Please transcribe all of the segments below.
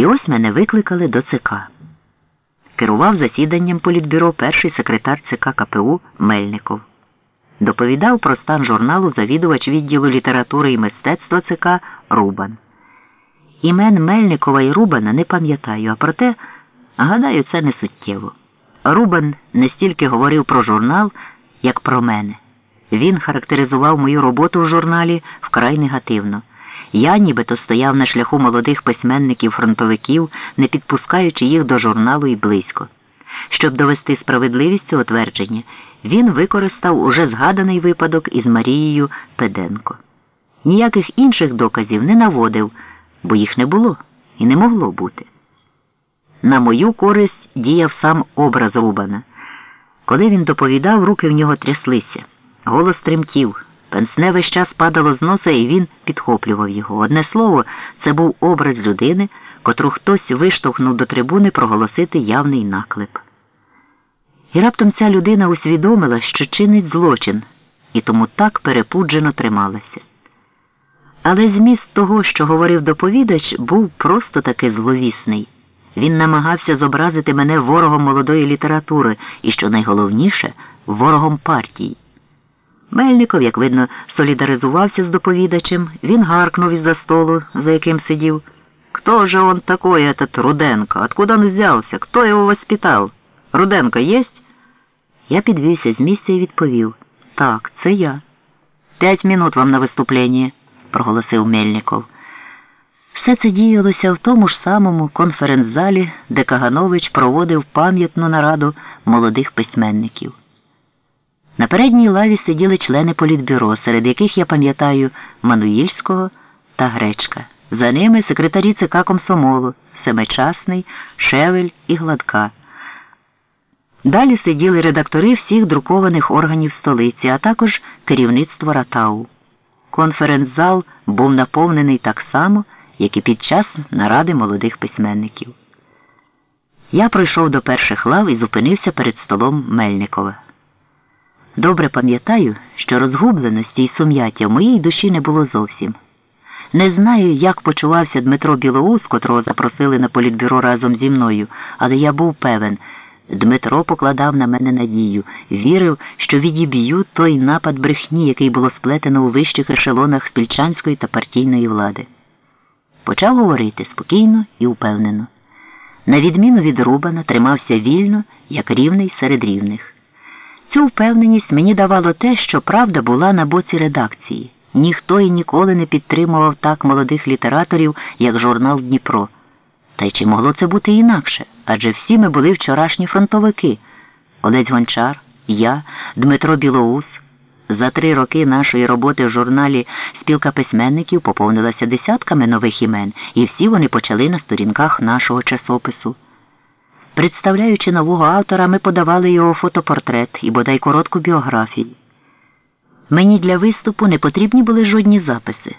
І ось мене викликали до ЦК. Керував засіданням політбюро перший секретар ЦК КПУ Мельников. Доповідав про стан журналу завідувач відділу літератури і мистецтва ЦК Рубан. Імен Мельникова і Рубана не пам'ятаю, а проте, гадаю, це не суттєво. Рубан не стільки говорив про журнал, як про мене. Він характеризував мою роботу в журналі вкрай негативно. Я нібито стояв на шляху молодих письменників-фронтовиків, не підпускаючи їх до журналу і близько. Щоб довести справедливість цього твердження, він використав уже згаданий випадок із Марією Педенко. Ніяких інших доказів не наводив, бо їх не було і не могло бути. На мою користь діяв сам образ Рубана. Коли він доповідав, руки в нього тряслися, голос тремтів. Пенсне весь час падало з носа, і він підхоплював його. Одне слово, це був образ людини, котру хтось виштовхнув до трибуни проголосити явний наклеп. І раптом ця людина усвідомила, що чинить злочин, і тому так перепуджено трималася. Але зміст того, що говорив доповідач, був просто таки зловісний. Він намагався зобразити мене ворогом молодої літератури і, що найголовніше, ворогом партії. Мельников, як видно, солідаризувався з доповідачем, він гаркнув із-за столу, за яким сидів. «Кто же он такой, этот Руденко? Откуда он взялся? Кто его воспитал? Руденко есть?» Я підвівся з місця і відповів. Так, це я. П'ять минут вам на виступлення, проголосив Мельников. Все це діялося в тому ж самому конференц-залі, де Каганович проводив пам'ятну нараду молодих письменників. На передній лаві сиділи члени політбюро, серед яких я пам'ятаю Мануїльського та Гречка. За ними секретарі ЦК Комсомолу, Семичасний, Шевель і Гладка. Далі сиділи редактори всіх друкованих органів столиці, а також керівництво Ратау. Конференц-зал був наповнений так само, як і під час наради молодих письменників. Я пройшов до перших лав і зупинився перед столом Мельникова. Добре пам'ятаю, що розгубленості і сум'яття в моїй душі не було зовсім. Не знаю, як почувався Дмитро Білоус, котрого запросили на політбюро разом зі мною, але я був певен. Дмитро покладав на мене надію, вірив, що відіб'ю той напад брехні, який було сплетено у вищих ешелонах спільчанської та партійної влади. Почав говорити спокійно і упевнено. На відміну від Рубана, тримався вільно, як рівний серед рівних. Цю впевненість мені давало те, що правда була на боці редакції. Ніхто і ніколи не підтримував так молодих літераторів, як журнал Дніпро. Та й чи могло це бути інакше? Адже всі ми були вчорашні фронтовики. Олець Гончар, я, Дмитро Білоус. За три роки нашої роботи в журналі Спілка письменників поповнилася десятками нових імен, і всі вони почали на сторінках нашого часопису. Представляючи нового автора, ми подавали його фотопортрет і бодай коротку біографію. Мені для виступу не потрібні були жодні записи.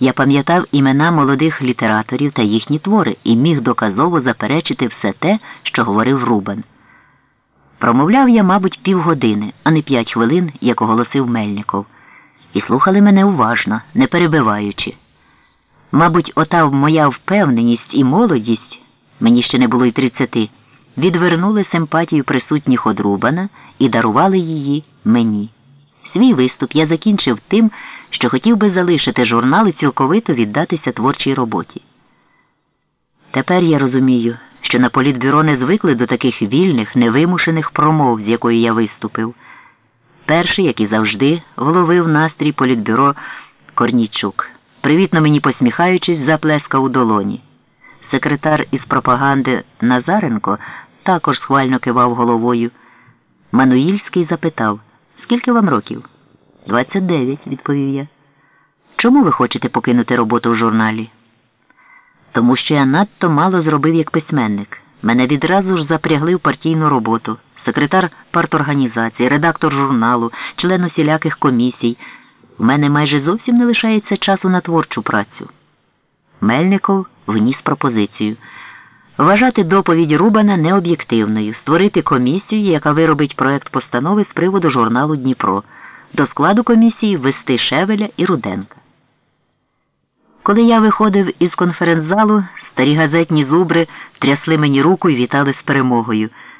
Я пам'ятав імена молодих літераторів та їхні твори і міг доказово заперечити все те, що говорив Рубан. Промовляв я, мабуть, півгодини, а не п'ять хвилин, як оголосив Мельников, і слухали мене уважно, не перебиваючи. Мабуть, ота моя впевненість і молодість, мені ще не було й тридцяти, відвернули симпатію присутніх од Рубана і дарували її мені. Свій виступ я закінчив тим, що хотів би залишити журнал і цілковито віддатися творчій роботі. Тепер я розумію, що на політбюро не звикли до таких вільних, невимушених промов, з якої я виступив. Перший, як і завжди, вловив настрій політбюро Корнійчук. Привітно мені посміхаючись, заплескав у долоні. Секретар із пропаганди Назаренко також схвально кивав головою. Мануїльський запитав, скільки вам років? Двадцять дев'ять, відповів я. Чому ви хочете покинути роботу в журналі? Тому що я надто мало зробив як письменник. Мене відразу ж запрягли в партійну роботу, секретар парторганізації, редактор журналу, член усіляких комісій. В мене майже зовсім не лишається часу на творчу працю. Мельников вніс пропозицію. Вважати доповідь Рубана необ'єктивною, створити комісію, яка виробить проект постанови з приводу журналу Дніпро, до складу комісії ввести Шевеля і Руденка. Коли я виходив із конференц-залу, старі газетні зубри трясли мені руку і вітали з перемогою.